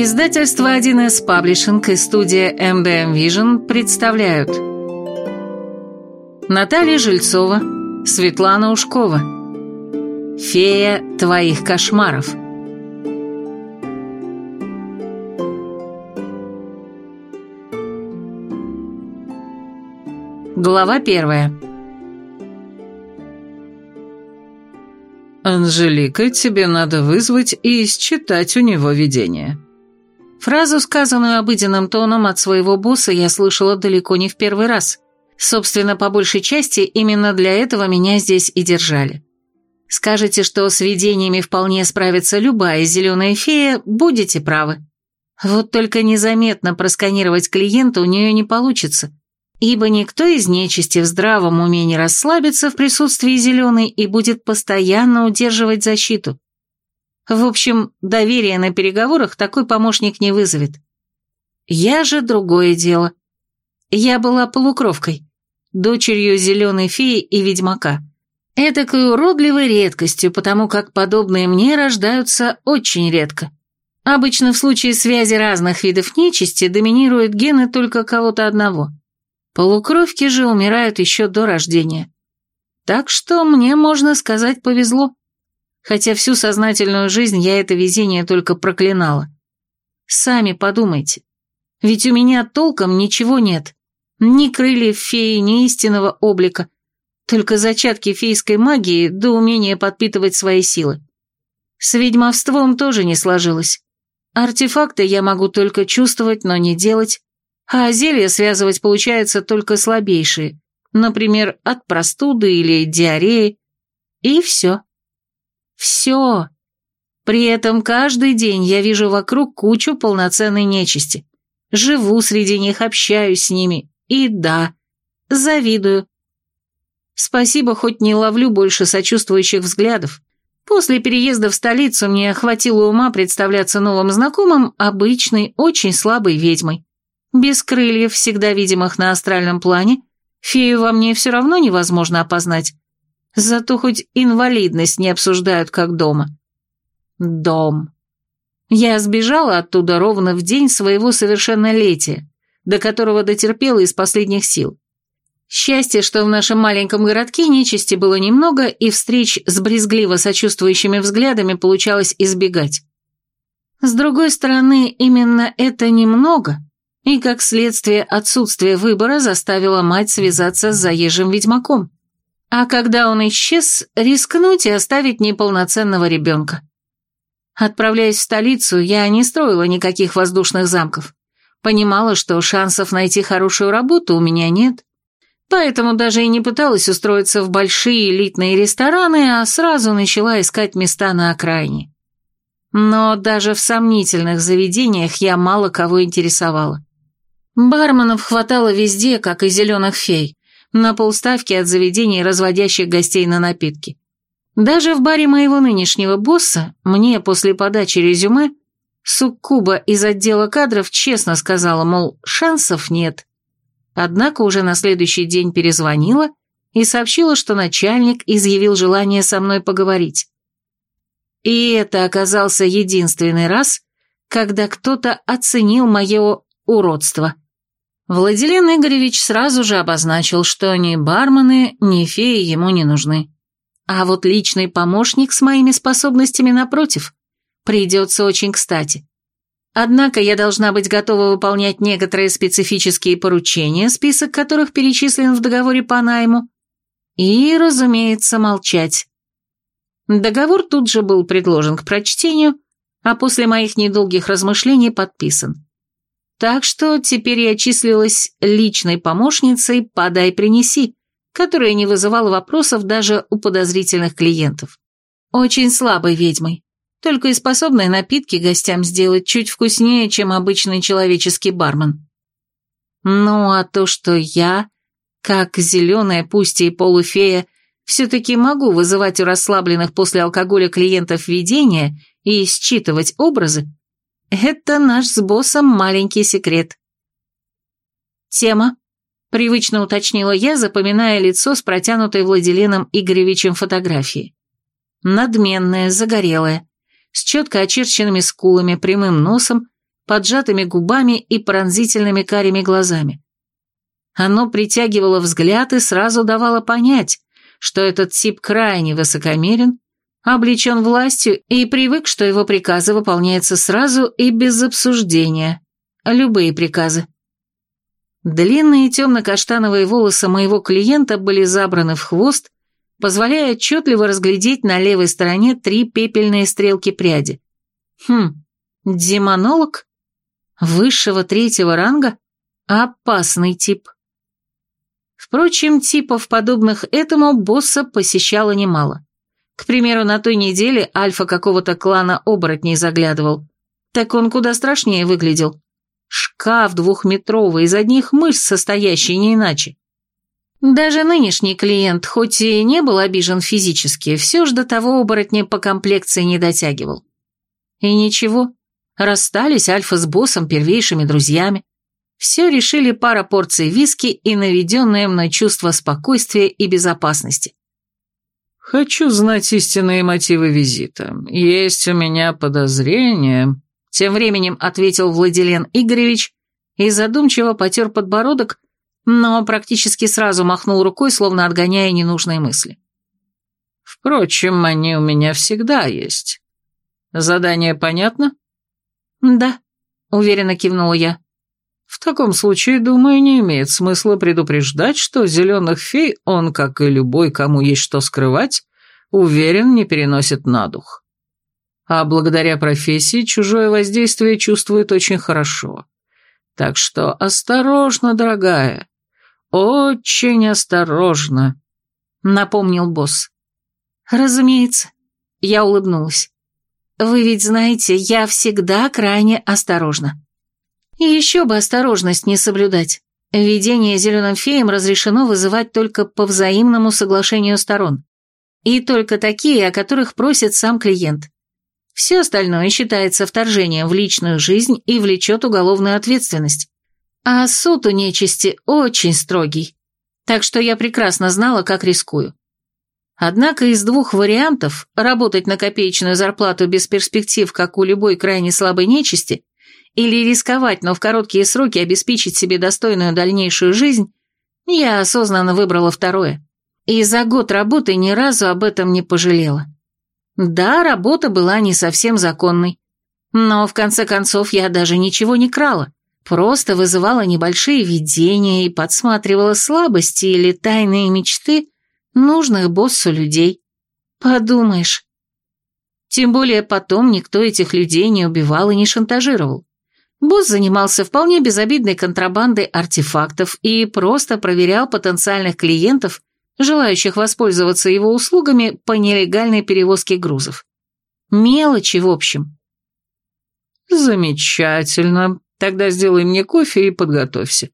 Издательство 1С Паблишинг и студия MDM Vision представляют Наталья Жильцова, Светлана Ушкова Фея твоих кошмаров Глава первая «Анжелика, тебе надо вызвать и считать у него видение». Фразу, сказанную обыденным тоном от своего босса, я слышала далеко не в первый раз. Собственно, по большей части, именно для этого меня здесь и держали. Скажете, что с видениями вполне справится любая зеленая фея, будете правы. Вот только незаметно просканировать клиента у нее не получится, ибо никто из нечисти в здравом уме не расслабится в присутствии зеленой и будет постоянно удерживать защиту. В общем, доверие на переговорах такой помощник не вызовет. Я же другое дело. Я была полукровкой, дочерью зеленой феи и ведьмака. Этакой уродливой редкостью, потому как подобные мне рождаются очень редко. Обычно в случае связи разных видов нечисти доминируют гены только кого-то одного. Полукровки же умирают еще до рождения. Так что мне, можно сказать, повезло хотя всю сознательную жизнь я это везение только проклинала. Сами подумайте, ведь у меня толком ничего нет. Ни крыльев феи, ни истинного облика, только зачатки фейской магии до умения подпитывать свои силы. С ведьмовством тоже не сложилось. Артефакты я могу только чувствовать, но не делать, а зелья связывать получается только слабейшие, например, от простуды или диареи, и все. Все. При этом каждый день я вижу вокруг кучу полноценной нечисти. Живу среди них, общаюсь с ними. И да, завидую. Спасибо, хоть не ловлю больше сочувствующих взглядов. После переезда в столицу мне хватило ума представляться новым знакомым обычной, очень слабой ведьмой. Без крыльев, всегда видимых на астральном плане, фею во мне все равно невозможно опознать. Зато хоть инвалидность не обсуждают как дома. Дом. Я сбежала оттуда ровно в день своего совершеннолетия, до которого дотерпела из последних сил. Счастье, что в нашем маленьком городке нечисти было немного, и встреч с брезгливо сочувствующими взглядами получалось избегать. С другой стороны, именно это немного, и как следствие отсутствия выбора заставило мать связаться с заезжим ведьмаком. А когда он исчез, рискнуть и оставить неполноценного ребенка. Отправляясь в столицу, я не строила никаких воздушных замков. Понимала, что шансов найти хорошую работу у меня нет. Поэтому даже и не пыталась устроиться в большие элитные рестораны, а сразу начала искать места на окраине. Но даже в сомнительных заведениях я мало кого интересовала. Барменов хватало везде, как и зеленых фей на полставки от заведений, разводящих гостей на напитки. Даже в баре моего нынешнего босса, мне после подачи резюме, суккуба из отдела кадров честно сказала, мол, шансов нет. Однако уже на следующий день перезвонила и сообщила, что начальник изъявил желание со мной поговорить. И это оказался единственный раз, когда кто-то оценил мое уродство. Владилен Игоревич сразу же обозначил, что ни бармены, ни феи ему не нужны. А вот личный помощник с моими способностями напротив придется очень кстати. Однако я должна быть готова выполнять некоторые специфические поручения, список которых перечислен в договоре по найму, и, разумеется, молчать. Договор тут же был предложен к прочтению, а после моих недолгих размышлений подписан. Так что теперь я числилась личной помощницей «подай-принеси», которая не вызывала вопросов даже у подозрительных клиентов. Очень слабой ведьмой, только и способной напитки гостям сделать чуть вкуснее, чем обычный человеческий бармен. Ну а то, что я, как зеленая, пусть и полуфея, все-таки могу вызывать у расслабленных после алкоголя клиентов видения и считывать образы, это наш с боссом маленький секрет. Тема, привычно уточнила я, запоминая лицо с протянутой Владиленом Игоревичем фотографии. Надменная, загорелая, с четко очерченными скулами, прямым носом поджатыми губами и пронзительными карими глазами. Оно притягивало взгляд и сразу давало понять, что этот тип крайне высокомерен, облечен властью и привык, что его приказы выполняются сразу и без обсуждения. Любые приказы. Длинные темно-каштановые волосы моего клиента были забраны в хвост, позволяя отчетливо разглядеть на левой стороне три пепельные стрелки пряди. Хм, демонолог? Высшего третьего ранга? Опасный тип. Впрочем, типов, подобных этому, босса посещало немало. К примеру, на той неделе альфа какого-то клана оборотней заглядывал. Так он куда страшнее выглядел. Шкаф двухметровый, из одних мышц состоящий, не иначе. Даже нынешний клиент, хоть и не был обижен физически, все же до того оборотня по комплекции не дотягивал. И ничего, расстались Альфа с боссом первейшими друзьями. Все решили пара порций виски и наведенное мной чувство спокойствия и безопасности. «Хочу знать истинные мотивы визита. Есть у меня подозрение», — тем временем ответил Владилен Игоревич и задумчиво потер подбородок, но практически сразу махнул рукой, словно отгоняя ненужные мысли. «Впрочем, они у меня всегда есть. Задание понятно?» «Да», — уверенно кивнула я. «В таком случае, думаю, не имеет смысла предупреждать, что зеленых фей он, как и любой, кому есть что скрывать, уверен, не переносит на дух. А благодаря профессии чужое воздействие чувствует очень хорошо. Так что осторожно, дорогая, очень осторожно», — напомнил босс. «Разумеется», — я улыбнулась. Вы ведь знаете, я всегда крайне осторожна. И еще бы осторожность не соблюдать. Введение зеленым феем разрешено вызывать только по взаимному соглашению сторон. И только такие, о которых просит сам клиент. Все остальное считается вторжением в личную жизнь и влечет уголовную ответственность. А суд у нечисти очень строгий. Так что я прекрасно знала, как рискую. Однако из двух вариантов – работать на копеечную зарплату без перспектив, как у любой крайне слабой нечисти, или рисковать, но в короткие сроки обеспечить себе достойную дальнейшую жизнь, я осознанно выбрала второе. И за год работы ни разу об этом не пожалела. Да, работа была не совсем законной, но в конце концов я даже ничего не крала, просто вызывала небольшие видения и подсматривала слабости или тайные мечты – нужных боссу людей. Подумаешь. Тем более потом никто этих людей не убивал и не шантажировал. Босс занимался вполне безобидной контрабандой артефактов и просто проверял потенциальных клиентов, желающих воспользоваться его услугами по нелегальной перевозке грузов. Мелочи, в общем. «Замечательно. Тогда сделай мне кофе и подготовься.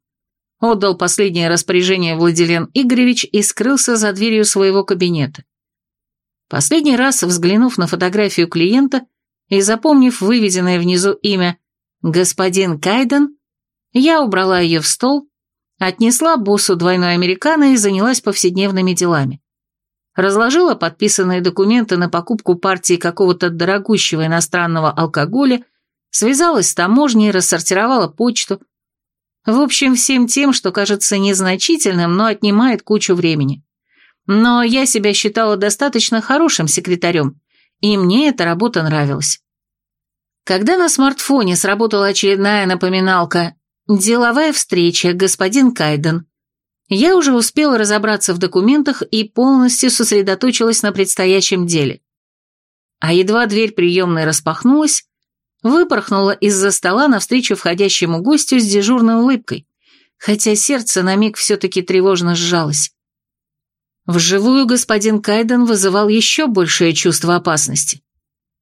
Отдал последнее распоряжение Владилен Игоревич и скрылся за дверью своего кабинета. Последний раз, взглянув на фотографию клиента и запомнив выведенное внизу имя «Господин Кайден», я убрала ее в стол, отнесла боссу двойной американо и занялась повседневными делами. Разложила подписанные документы на покупку партии какого-то дорогущего иностранного алкоголя, связалась с таможней, рассортировала почту, в общем, всем тем, что кажется незначительным, но отнимает кучу времени. Но я себя считала достаточно хорошим секретарем, и мне эта работа нравилась. Когда на смартфоне сработала очередная напоминалка «Деловая встреча, господин Кайден», я уже успела разобраться в документах и полностью сосредоточилась на предстоящем деле. А едва дверь приемной распахнулась, выпорхнула из-за стола навстречу входящему гостю с дежурной улыбкой, хотя сердце на миг все-таки тревожно сжалось. Вживую господин Кайден вызывал еще большее чувство опасности.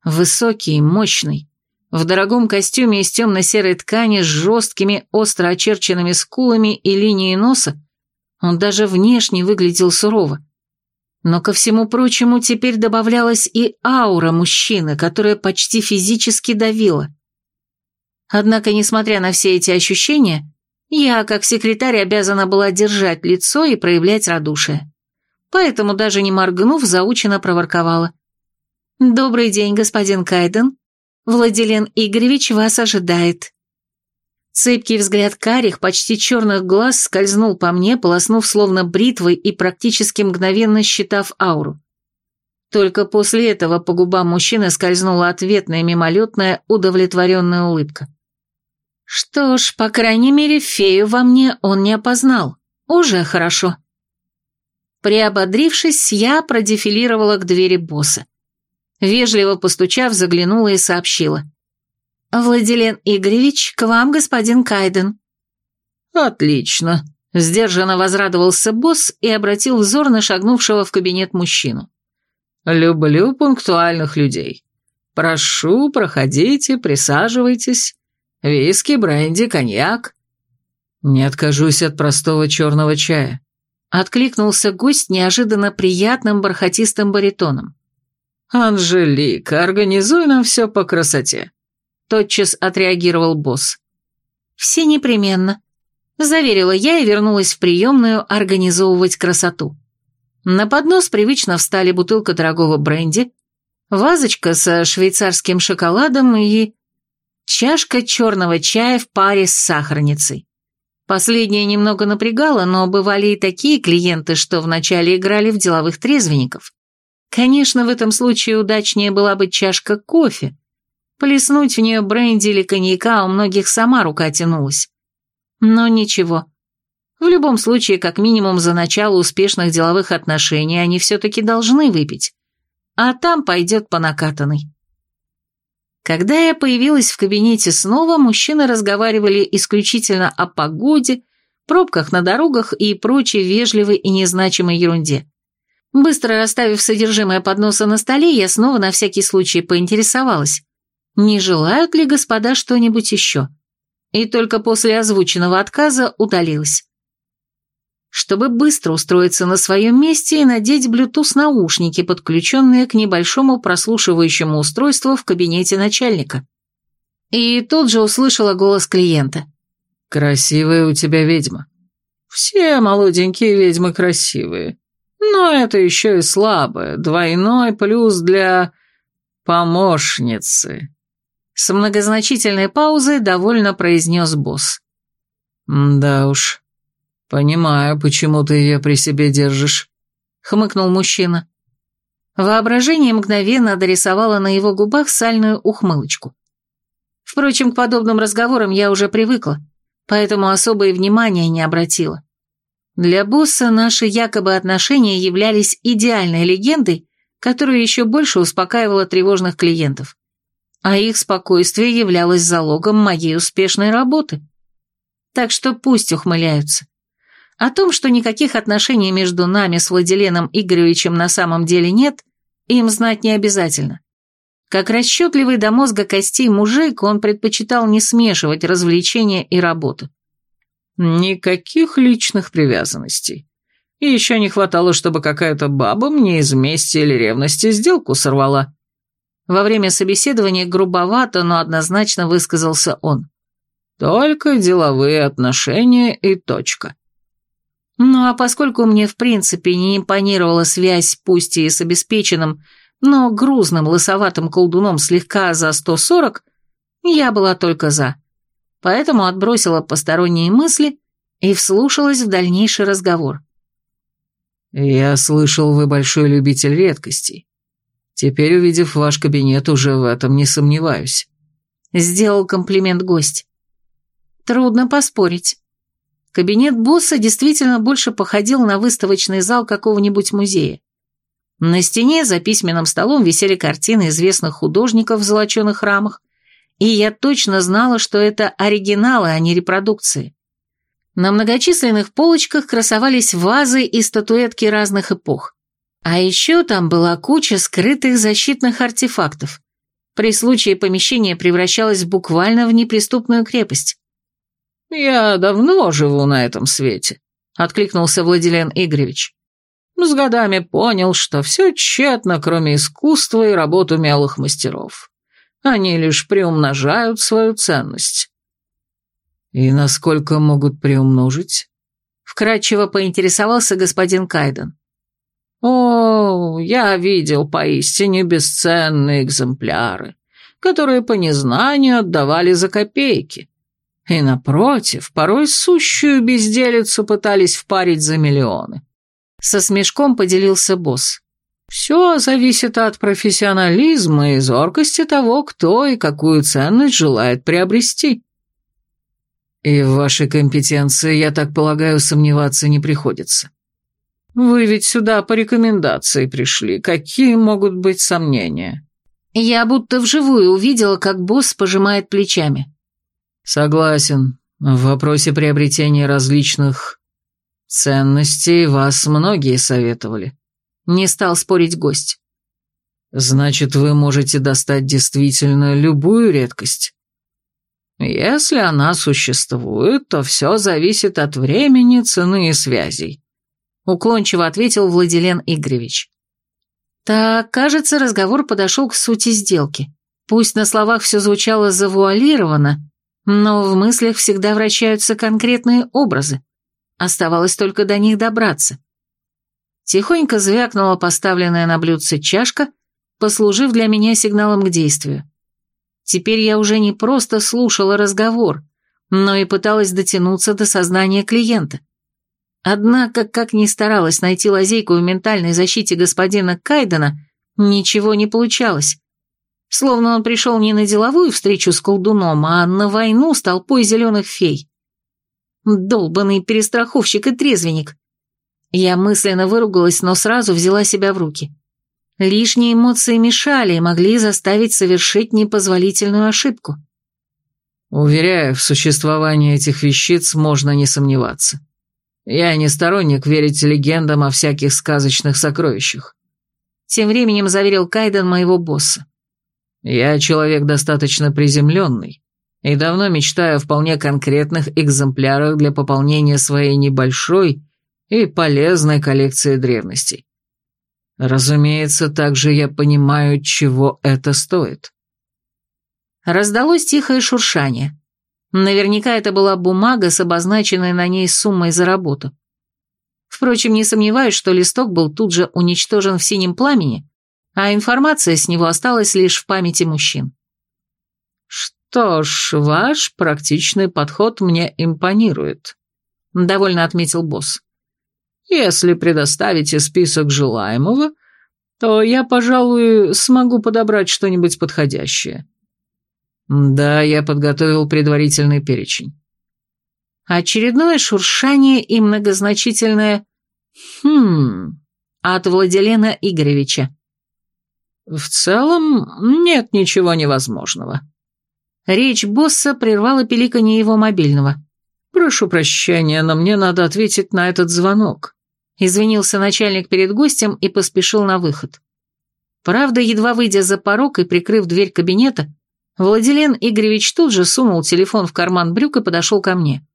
Высокий, мощный, в дорогом костюме из темно-серой ткани с жесткими, остро очерченными скулами и линией носа, он даже внешне выглядел сурово. Но ко всему прочему теперь добавлялась и аура мужчины, которая почти физически давила. Однако, несмотря на все эти ощущения, я, как секретарь, обязана была держать лицо и проявлять радушие. Поэтому, даже не моргнув, заучено проворковала. «Добрый день, господин Кайден. Владилен Игоревич вас ожидает. Цепкий взгляд карих, почти черных глаз скользнул по мне, полоснув словно бритвой и практически мгновенно считав ауру. Только после этого по губам мужчины скользнула ответная мимолетная удовлетворенная улыбка. Что ж, по крайней мере, фею во мне он не опознал. Уже хорошо. Приободрившись, я продефилировала к двери босса. Вежливо постучав, заглянула и сообщила. «Владилен Игоревич, к вам господин Кайден». «Отлично», — сдержанно возрадовался босс и обратил взор на шагнувшего в кабинет мужчину. «Люблю пунктуальных людей. Прошу, проходите, присаживайтесь. Виски, бренди, коньяк». «Не откажусь от простого черного чая», — откликнулся гость неожиданно приятным бархатистым баритоном. «Анжелика, организуй нам все по красоте», — тотчас отреагировал босс. «Все непременно», — заверила я и вернулась в приемную организовывать красоту. На поднос привычно встали бутылка дорогого бренди, вазочка со швейцарским шоколадом и... чашка черного чая в паре с сахарницей. Последнее немного напрягало, но бывали и такие клиенты, что вначале играли в деловых трезвенников. Конечно, в этом случае удачнее была бы чашка кофе. Плеснуть в нее бренди или коньяка у многих сама рука тянулась. Но ничего, в любом случае, как минимум за начало успешных деловых отношений они все-таки должны выпить. А там пойдет по накатанной. Когда я появилась в кабинете снова, мужчины разговаривали исключительно о погоде, пробках на дорогах и прочей вежливой и незначимой ерунде. Быстро расставив содержимое подноса на столе, я снова на всякий случай поинтересовалась, не желают ли господа что-нибудь еще. И только после озвученного отказа удалилась чтобы быстро устроиться на своем месте и надеть Bluetooth-наушники, подключенные к небольшому прослушивающему устройству в кабинете начальника. И тут же услышала голос клиента. «Красивая у тебя ведьма». «Все молоденькие ведьмы красивые. Но это еще и слабое, двойной плюс для... помощницы». С многозначительной паузой довольно произнес босс. «Да уж, «Понимаю, почему ты ее при себе держишь», — хмыкнул мужчина. Воображение мгновенно дорисовало на его губах сальную ухмылочку. Впрочем, к подобным разговорам я уже привыкла, поэтому особое внимание не обратила. Для босса наши якобы отношения являлись идеальной легендой, которая еще больше успокаивала тревожных клиентов. А их спокойствие являлось залогом моей успешной работы. Так что пусть ухмыляются. О том, что никаких отношений между нами с Владиленом Игоревичем на самом деле нет, им знать не обязательно. Как расчетливый до мозга костей мужик, он предпочитал не смешивать развлечения и работу. Никаких личных привязанностей. И еще не хватало, чтобы какая-то баба мне из мести или ревности сделку сорвала. Во время собеседования грубовато, но однозначно высказался он. Только деловые отношения и точка. Ну а поскольку мне в принципе не импонировала связь, пусть и с обеспеченным, но грузным лысоватым колдуном слегка за 140, я была только за. Поэтому отбросила посторонние мысли и вслушалась в дальнейший разговор. «Я слышал, вы большой любитель редкостей. Теперь, увидев ваш кабинет, уже в этом не сомневаюсь». Сделал комплимент гость. Трудно поспорить. Кабинет босса действительно больше походил на выставочный зал какого-нибудь музея. На стене за письменным столом висели картины известных художников в золоченых рамах, и я точно знала, что это оригиналы, а не репродукции. На многочисленных полочках красовались вазы и статуэтки разных эпох. А еще там была куча скрытых защитных артефактов. При случае помещение превращалось буквально в неприступную крепость. «Я давно живу на этом свете», — откликнулся Владилен Игоревич. «С годами понял, что все тщетно, кроме искусства и работ умелых мастеров. Они лишь приумножают свою ценность». «И насколько могут приумножить?» — вкратчиво поинтересовался господин Кайден. «О, я видел поистине бесценные экземпляры, которые по незнанию отдавали за копейки. И, напротив, порой сущую безделицу пытались впарить за миллионы. Со смешком поделился босс. Все зависит от профессионализма и зоркости того, кто и какую ценность желает приобрести. И в вашей компетенции, я так полагаю, сомневаться не приходится. Вы ведь сюда по рекомендации пришли. Какие могут быть сомнения? Я будто вживую увидела, как босс пожимает плечами. Согласен. В вопросе приобретения различных ценностей вас многие советовали. Не стал спорить гость. Значит, вы можете достать действительно любую редкость. Если она существует, то все зависит от времени, цены и связей. Уклончиво ответил Владилен Игоревич. Так, кажется, разговор подошел к сути сделки. Пусть на словах все звучало завуалированно, но в мыслях всегда вращаются конкретные образы. Оставалось только до них добраться. Тихонько звякнула поставленная на блюдце чашка, послужив для меня сигналом к действию. Теперь я уже не просто слушала разговор, но и пыталась дотянуться до сознания клиента. Однако, как ни старалась найти лазейку в ментальной защите господина Кайдена, ничего не получалось. Словно он пришел не на деловую встречу с колдуном, а на войну с толпой зеленых фей. Долбанный перестраховщик и трезвенник. Я мысленно выругалась, но сразу взяла себя в руки. Лишние эмоции мешали и могли заставить совершить непозволительную ошибку. Уверяю, в существовании этих вещиц можно не сомневаться. Я не сторонник верить легендам о всяких сказочных сокровищах. Тем временем заверил Кайден моего босса. Я человек достаточно приземленный и давно мечтаю о вполне конкретных экземплярах для пополнения своей небольшой и полезной коллекции древностей. Разумеется, также я понимаю, чего это стоит. Раздалось тихое шуршание. Наверняка это была бумага с обозначенной на ней суммой за работу. Впрочем, не сомневаюсь, что листок был тут же уничтожен в синем пламени, а информация с него осталась лишь в памяти мужчин. «Что ж, ваш практичный подход мне импонирует», — довольно отметил босс. Если предоставите список желаемого, то я, пожалуй, смогу подобрать что-нибудь подходящее. Да, я подготовил предварительный перечень. Очередное шуршание и многозначительное «хм» от Владилена Игоревича. В целом, нет ничего невозможного. Речь босса прервала пиликанье его мобильного. «Прошу прощения, но мне надо ответить на этот звонок», — извинился начальник перед гостем и поспешил на выход. Правда, едва выйдя за порог и прикрыв дверь кабинета, Владилен Игоревич тут же сунул телефон в карман брюк и подошел ко мне.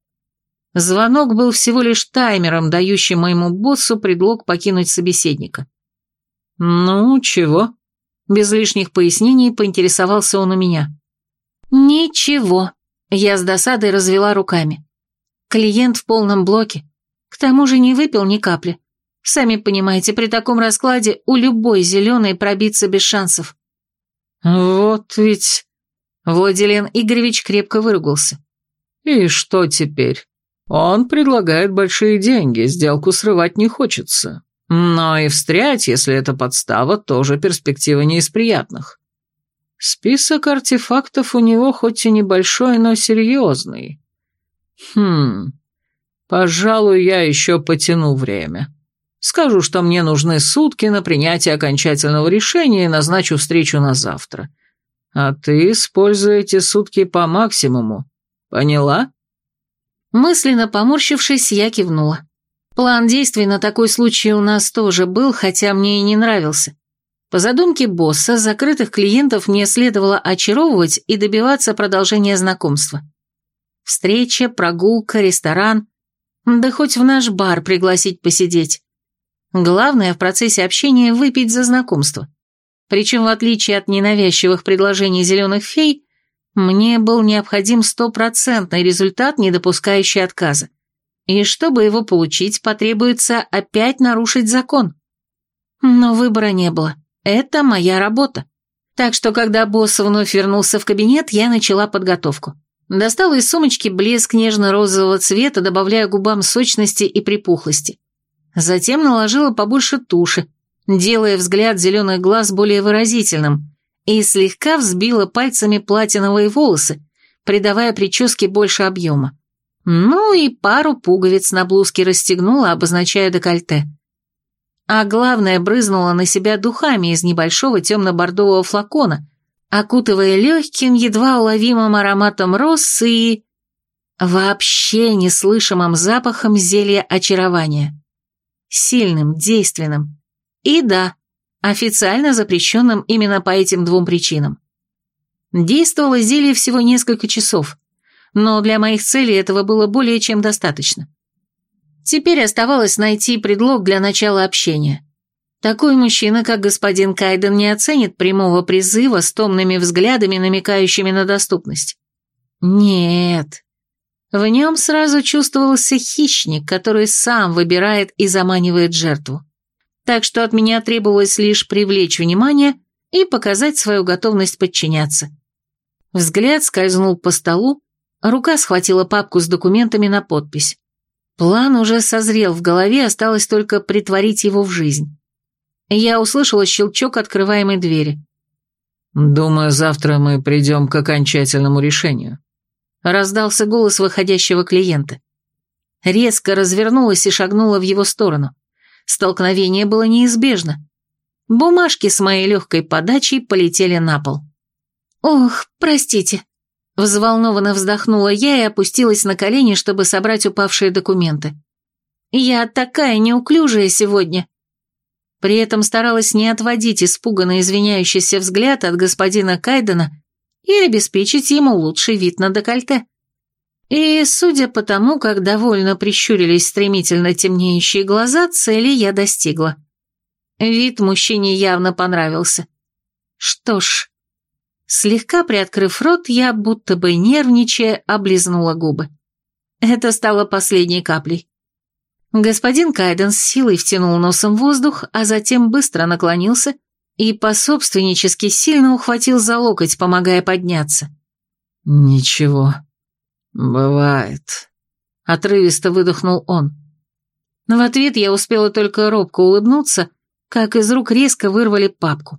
Звонок был всего лишь таймером, дающим моему боссу предлог покинуть собеседника. «Ну, чего?» Без лишних пояснений поинтересовался он у меня. «Ничего», — я с досадой развела руками. Клиент в полном блоке. К тому же не выпил ни капли. Сами понимаете, при таком раскладе у любой зеленой пробиться без шансов. Вот ведь... Владилен Игоревич крепко выругался. И что теперь? Он предлагает большие деньги, сделку срывать не хочется. Но и встрять, если это подстава, тоже перспектива не из приятных. Список артефактов у него хоть и небольшой, но серьезный. Хм, пожалуй, я еще потяну время. Скажу, что мне нужны сутки на принятие окончательного решения и назначу встречу на завтра. А ты используй эти сутки по максимуму. Поняла? Мысленно поморщившись, я кивнула. План действий на такой случай у нас тоже был, хотя мне и не нравился. По задумке босса, закрытых клиентов мне следовало очаровывать и добиваться продолжения знакомства. Встреча, прогулка, ресторан. Да хоть в наш бар пригласить посидеть. Главное в процессе общения выпить за знакомство. Причем, в отличие от ненавязчивых предложений зеленых фей, мне был необходим стопроцентный результат, не допускающий отказа. И чтобы его получить, потребуется опять нарушить закон. Но выбора не было. Это моя работа. Так что, когда босс вновь вернулся в кабинет, я начала подготовку. Достала из сумочки блеск нежно-розового цвета, добавляя губам сочности и припухлости. Затем наложила побольше туши, делая взгляд зеленых глаз более выразительным, и слегка взбила пальцами платиновые волосы, придавая прическе больше объема. Ну и пару пуговиц на блузке расстегнула, обозначая декольте. А главное, брызнула на себя духами из небольшого темно-бордового флакона, окутывая легким, едва уловимым ароматом роз и... вообще неслышимым запахом зелья очарования. Сильным, действенным. И да, официально запрещенным именно по этим двум причинам. Действовало зелье всего несколько часов, но для моих целей этого было более чем достаточно. Теперь оставалось найти предлог для начала общения. Такой мужчина, как господин Кайден, не оценит прямого призыва с томными взглядами, намекающими на доступность. Нет. В нем сразу чувствовался хищник, который сам выбирает и заманивает жертву так что от меня требовалось лишь привлечь внимание и показать свою готовность подчиняться. Взгляд скользнул по столу, рука схватила папку с документами на подпись. План уже созрел в голове, осталось только притворить его в жизнь. Я услышала щелчок открываемой двери. «Думаю, завтра мы придем к окончательному решению», — раздался голос выходящего клиента. Резко развернулась и шагнула в его сторону. Столкновение было неизбежно. Бумажки с моей легкой подачей полетели на пол. «Ох, простите», — взволнованно вздохнула я и опустилась на колени, чтобы собрать упавшие документы. «Я такая неуклюжая сегодня». При этом старалась не отводить испуганно извиняющийся взгляд от господина Кайдена и обеспечить ему лучший вид на декольте. И, судя по тому, как довольно прищурились стремительно темнеющие глаза, цели я достигла. Вид мужчине явно понравился. Что ж, слегка приоткрыв рот, я, будто бы нервничая, облизнула губы. Это стало последней каплей. Господин Кайден с силой втянул носом воздух, а затем быстро наклонился и пособственнически сильно ухватил за локоть, помогая подняться. «Ничего», «Бывает», — отрывисто выдохнул он. Но в ответ я успела только робко улыбнуться, как из рук резко вырвали папку.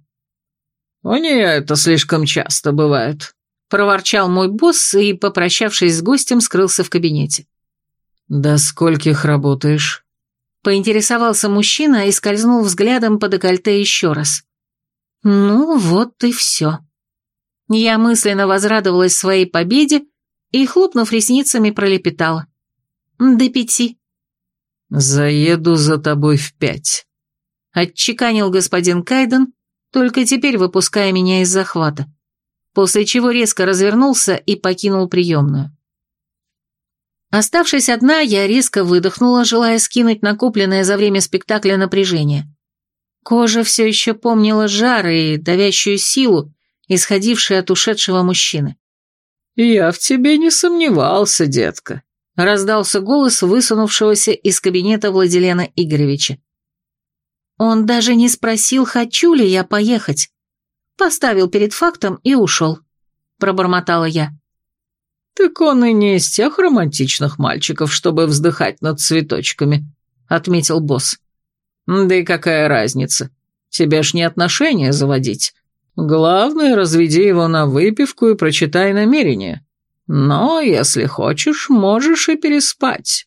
«У нее это слишком часто бывает», — проворчал мой босс и, попрощавшись с гостем, скрылся в кабинете. «До скольких работаешь?» Поинтересовался мужчина и скользнул взглядом по декольте еще раз. «Ну, вот и все». Я мысленно возрадовалась своей победе и, хлопнув ресницами, пролепетала. «До пяти». «Заеду за тобой в пять», — отчеканил господин Кайден, только теперь выпуская меня из захвата, после чего резко развернулся и покинул приемную. Оставшись одна, я резко выдохнула, желая скинуть накопленное за время спектакля напряжение. Кожа все еще помнила жар и давящую силу, исходившую от ушедшего мужчины. «Я в тебе не сомневался, детка», — раздался голос высунувшегося из кабинета Владилена Игоревича. Он даже не спросил, хочу ли я поехать. Поставил перед фактом и ушел. Пробормотала я. «Так он и не из тех романтичных мальчиков, чтобы вздыхать над цветочками», — отметил босс. «Да и какая разница? Тебе ж не отношения заводить, Главное, разведи его на выпивку и прочитай намерение. Но, если хочешь, можешь и переспать.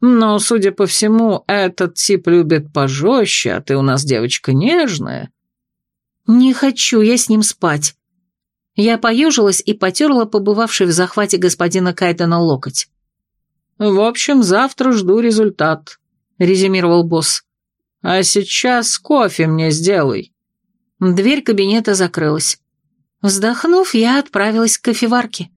Но, судя по всему, этот тип любит пожестче, а ты у нас девочка нежная». «Не хочу я с ним спать». Я поежилась и потерла побывавший в захвате господина Кайтона локоть. «В общем, завтра жду результат», — резюмировал босс. «А сейчас кофе мне сделай». Дверь кабинета закрылась. Вздохнув, я отправилась к кофеварке.